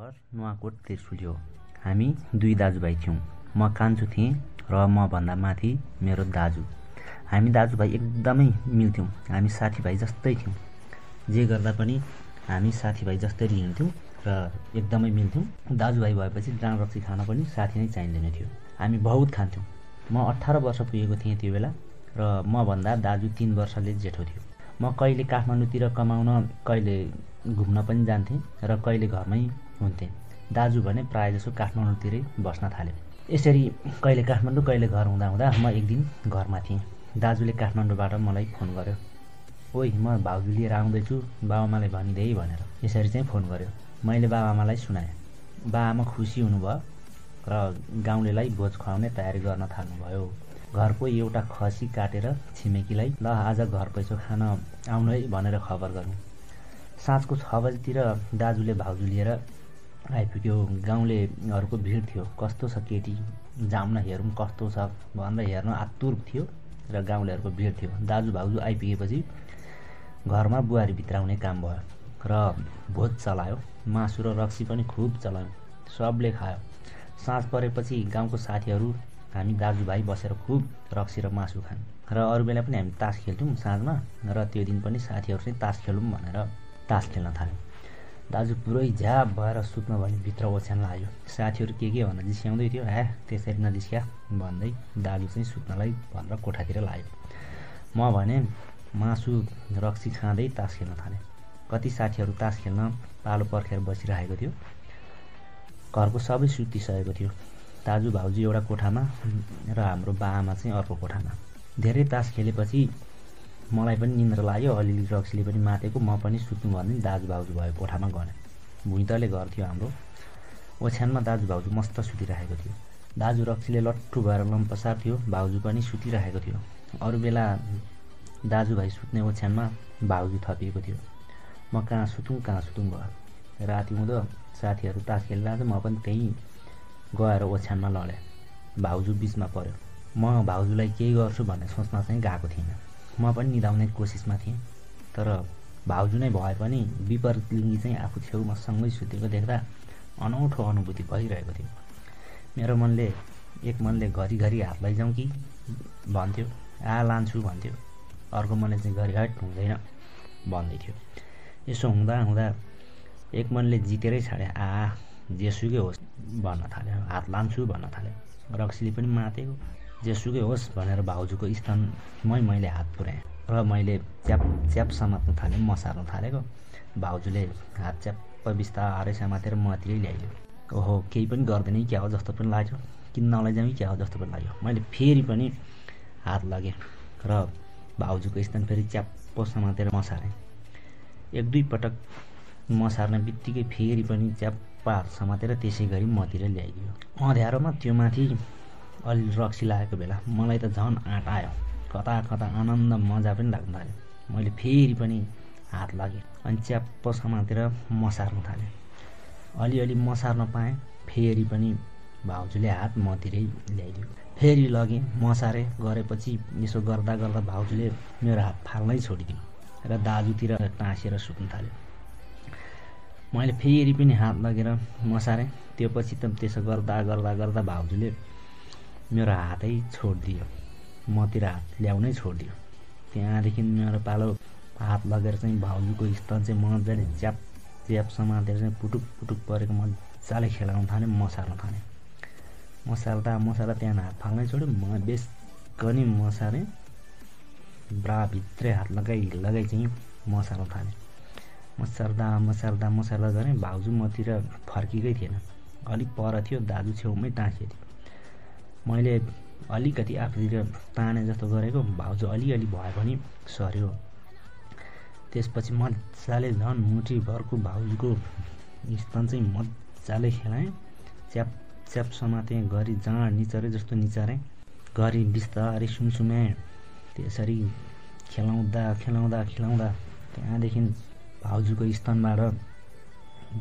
घर नुवाकोट त्रिशुली हो। हामी दुई दाजुभाइ थियौँ। म कान्छो थिएँ र मभन्दा माथि मेरो दाजु। हामी दाजुभाइ एकदमै मिल्थ्यौँ। हामी साथीभाइ जस्तै थियौँ। जे गर्दा पनि हामी साथीभाइ जस्तरी हिँड्थ्यौँ र एकदमै मिल्थ्यौँ। दाजुभाइ भएपछि डाँड रक्सी खान पनि साथी नै चाहिँदैन थियो। हामी बहुत खान्थ्यौँ। म अठार वर्ष पुगेको थिएँ त्यो बेला र मभन्दा दाजु तिन वर्षले जेठो थियो। म कहिले काठमाडौँतिर कमाउन कहिले घुम्न पनि जान्थेँ र कहिले घरमै हुन्थेँ। दाजु भने प्रायःजसो काठमाडौँतिरै बस्न थाल्यो यसरी कहिले काठमाडौँ कहिले घर हुँदा हुँदा म एक दिन घरमा थिएँ। दाजुले काठमाडौँबाट मलाई फोन गर्यो। ओइ म भाउजू लिएर आउँदैछु बाबाआमालाई भनिदे है भनेर। यसरी चाहिँ फोन गर्यो। मैले बाबाआमालाई सुनाएँ। बाबाआमा खुसी हुनुभयो र गाउँलेलाई भोज खुवाउने तयारी गर्न थाल्नुभयो। घरको एउटा खसी काटेर छिमेकीलाई ल आज घर पैसो खान आउनु है भनेर खबर गरौँ। साँझको छ बजीतिर दाजुले भाउजू लिएर आइपुग्यो। गाउँलेहरूको भिड थियो। कस्तो छ केटी? जाउँ न हेरौँ कस्तो छ भनेर हेर्न आतुर थियो र गाउँलेहरूको भिड थियो। दाजु भाउजू आइपुगेपछि घरमा बुहारी भित्राउने काम भयो र भोज चलायो। मासु र रक्सी पनि खुब चलायो। सबले खायो। साँझ परेपछि गाउँको साथीहरू हामी दाजुभाइ बसेर खुब रक्सी र मासु खायौँ र अरू बेला पनि हामी तास खेल्थ्यौँ साँझमा र त्यो दिन पनि साथीहरूसँग तास खेलौँ भनेर तास खेल्न थाल्यौँ। दाजु पुरै झ्याप भएर सुत्न भने भित्र ओछ्यान लाग्यो। साथीहरू के के भनेर जिस्याउँदै थियो? ह्या त्यसरी नजिस्क्या भन्दै दाजु चाहिँ सुत्नलाई भनेर कोठातिर लाग्यो। म भने मासु रक्सी खाँदै तास खेल्न थालेँ। कति साथीहरू तास खेल्न पालो पर्खेर बसिरहेको थियो। घरको सबै सुतिसकेको थियो। दाजु भाउजू एउटा कोठामा र हाम्रो बाआमा चाहिँ अर्को कोठामा। धेरै तास खेलेपछि मलाई पनि निन्द्रा लाग्यो। अलिअलि रक्सीले पनि मातेको म पनि सुत्नु भन्दै दाजु भाउजू भयो कोठामा गएँ भुइँतले घर थियो हाम्रो। ओछ्यानमा दाजु भाउजू मस्त सुतिरहेको थियो। दाजु रक्सीले लट्ठु भएर लम्पसार थियो। भाउजू पनि सुतिरहेको थियो। अरू बेला दाजुभाइ सुत्ने ओछ्यानमा भाउजू थपिएको थियो। म कहाँ सुतौँ कहाँ सुतौँ भयो। राति हुँदो साथीहरू तास खेलिरहेको म पनि त्यहीँ गएर ओछ्यानमा लडेँ। भाउजू बिचमा पऱ्यो। म भाउजूलाई केही गर्छु भन्ने सोच्न चाहिँ गएको थिइनँ। म पनि निधाउने कोसिसमा थिएँ। तर भाउजू नै भए पनि विपरीत लिङ्गी चाहिँ आफू छेउमा सँगै सुतेको देख्दा अनौठो अनुभूति भइरहेको थियो। मेरो मनले एक मनले घरिघरि हात लैजाउँ कि? भन्थ्यो। आ लान्छु भन्थ्यो। अर्को मनले चाहिँ घरि हट हुँदैन भन्दै थियो यसो हुँदा हुँदा एक मनले जितेरै छाडे आ जेसुकै होस् भन्न थाल्यो। हात लान्छु भन्न थाल्यो। रक्सीले पनि मातेको। जेसुकै होस् भनेर भाउजूको स्थानमै मैले हात पुऱ्याएँ र मैले च्याप च्याप समात्न थालेँ मसार्न थालेको। भाउजूले हात च्याप्प बिस्तारै समातेर मतिरै ल्याइदियो। ओहो केही पनि गर्दैन क्या हो जस्तो पनि लाग्यो। किन नलैजाउँ क्या हो जस्तो पनि लाग्यो। मैले फेरि पनि हात लगेँ र भाउजूको स्थान फेरि च्याप्प समातेर मसारेँ एक दुई पटक मसार्ने बित्तिकै फेरि पनि च्याप पार समातेर त्यसै गरी मतिर ल्याइदियो। अँध्यारोमा त्यो माथि अलि रक्सी लागेको बेला मलाई त झन् आँट आयो। कता कता आनन्द मजा पनि लाग्न थाल्यो। मैले फेरि पनि हात लागेँ अनि च्याप्प समातेर मसार्न थालेँ। अलिअलि मसार्न पाएँ फेरि पनि भाउजूले हात मतिरै ल्याइदियो। फेरि लगेँ मसारेँ गरेपछि यसो गर्दा गर्दा भाउजूले मेरो हात फाल्नै छोडिदियो र दाजुतिर टाँसेर सुत्न थाल्यो। मैले फेरि पनि हात लगेर मसारेँ। त्यो पछि त त्यसो गर्दा गर्दा गर्दा भाउजूले मेरो हातै छोडिदियो। मतिर हात ल्याउनै छोडिदियो। त्यहाँदेखि मेरो पालो हात लगेर चाहिँ भाउजूको स्तन चाहिँ मजाले च्याप च्याप समातेर चाहिँ पुटुक पुटुक परेको मजाले खेलाउन थालेँ मसार्न थालेँ। मसार्दा मसार्दा त्यहाँ हात फाल्नै छोड्यो। म बेसकनी मसारेँ ब्राभित्रै हात लगाइ लगाइ चाहिँ मसार्न थालेँ। मसार्दा मसार्दा मसार्दा झन् भाउजू मतिर फर्किएकै थिएन। अलिक पर थियो दाजु छेउमै टाँसिएको थियो। मैले अलिकति आफूतिर ताने जस्तो गरेको भाउजू अलिअलि भए पनि सर्यो। त्यसपछि मजाले झन् मुठीभरको भाउजूको स्तन चाहिँ मजाले खेलाएँ। च्याप च्याप समातेँ घरि जाँड निचरे जस्तो निचारेँ घरि बिस्तारै सुमसुम्याएँ त्यसरी खेलाउँदा खेलाउँदा खेलाउँदा त्यहाँदेखि भाउजूको स्तनबाट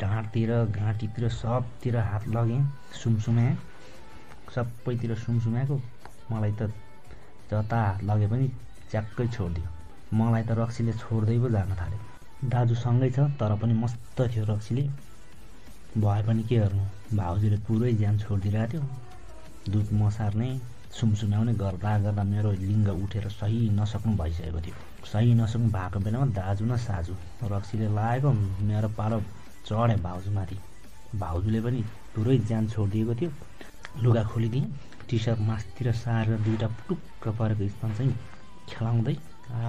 ढाँडतिर घाँटीतिर सबतिर हात लगेँ सुमसुम्याएँ सबैतिर सुमसुम्याएको मलाई त जता लगे पनि च्याक्कै छोडिदियो। मलाई त रक्सीले छोड्दै पो जान थाल्यो दाजुसँगै छ तर पनि मस्त थियो रक्सीले। भए पनि के गर्नु भाउजूले पुरै ज्यान छोडिदिरहेको थियो। दुध मसार्ने सुमसुम्याउने गर्दा गर्दा मेरो लिङ्ग उठेर सही नसक्नु भइसकेको थियो। सही नसक्नु भएको बेलामा दाजु न साजु रक्सीले लागेको मेरो पालो चढे भाउजूमाथि। भाउजूले पनि पुरै ज्यान छोडिदिएको थियो। लुगा खोलिदिएँ टी सर्ट मासतिर सारेर दुइटा पुटुक्क परेको स्थान चाहिँ खेलाउँदै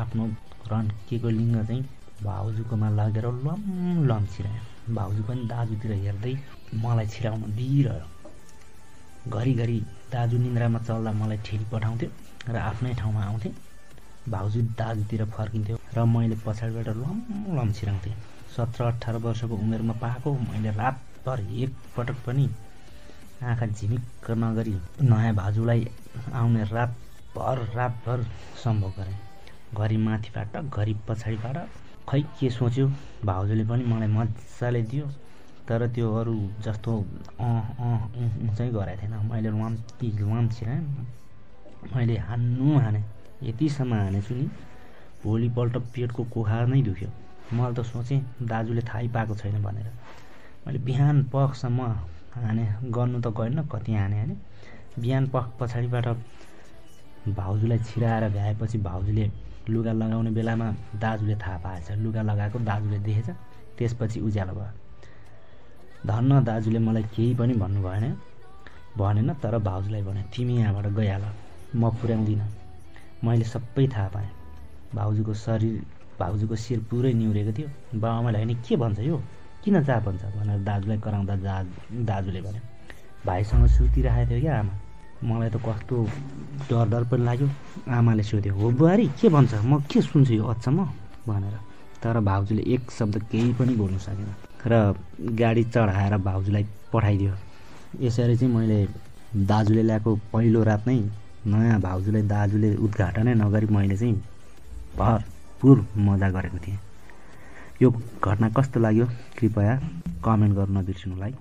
आफ्नो रन के को लिङ्ग चाहिँ भाउजूकोमा लगेर लम लम छिराएँ भाउजू पनि दाजुतिर हेर्दै मलाई छिराउन दिइरह्यो। घरिघरि दाजु निन्द्रामा चल्दा मलाई ठेली पठाउँथ्यो र आफ्नै ठाउँमा आउँथेँ। भाउजू दाजुतिर फर्किन्थ्यो र मैले पछाडिबाट लम लम छिराउँथेँ सत्र अठार वर्षको उमेरमा पाएको मैले रातभर एकपटक पनि आँखा झिमिक्क नगरी नयाँ भाजुलाई आउने रातभर रातभर सम्भव गरेँ। घरि माथिबाट घरि पछाडिबाट खै के सोच्यो? भाउजूले पनि मलाई मजाले दियो। तर त्यो अरू जस्तो अँ चाहिँ गराएको थिएन। मैले लम्ती लम छिराएँ। मैले हान्नु हाने यतिसम्म हानेछु नि। भोलिपल्ट पेटको कोखा नै दुख्यो। मैले त सोचेँ दाजुले थाहै पाएको छैन भनेर। मैले बिहान पखसम्म हाने गर्नु त गरेन कति हाने हाने। बिहान पख पछाडिबाट भाउजूलाई छिराएर भ्याएपछि भाउजूले लुगा लगाउने बेलामा दाजुले थाहा पाएछ। लुगा लगाएको दाजुले देखेछ। त्यसपछि उज्यालो भयो। धन्न दाजुले मलाई केही पनि भन्नु भएन। भनेन तर भाउजूलाई भने तिमी यहाँबाट गइहाल। म पुर्याउँदिनँ मैले सबै थाहा पाएँ। भाउजूको शरीर भाउजूको शिर पुरै निहुरेको थियो। बाबामालाई भने के भन्छ यो? किन जा भन्छ भनेर दाजुलाई कराउँदा जा दाजुले भने भाइसँग सुतिरहेको थियो क्या आमा। मलाई त कस्तो डर डर पनि लाग्यो। आमाले सोध्यो हो बुहारी के भन्छ? म के सुन्छु यो अचम्म? भनेर। तर भाउजूले एक शब्द केही पनि बोल्नु सकेन र गाडी चढाएर भाउजूलाई पठाइदियो। यसरी चाहिँ मैले दाजुले ल्याएको पहिलो रात नै नयाँ भाउजूलाई दाजुले उद्घाटनै नगरी मैले चाहिँ भरपुर मजा गरेको थिएँ। यो घटना कस्तो लाग्यो? कृपया कमेन्ट गर्न नबिर्सिनु नबिर्सिनुलाई